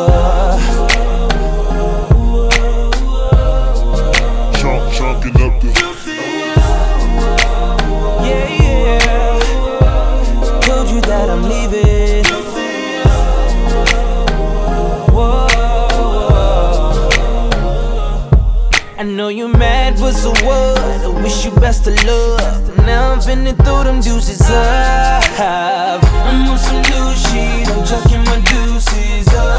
I know you mad, but so what? I wish you best of luck. Now I'm finna throw them deuces up. I'm on some.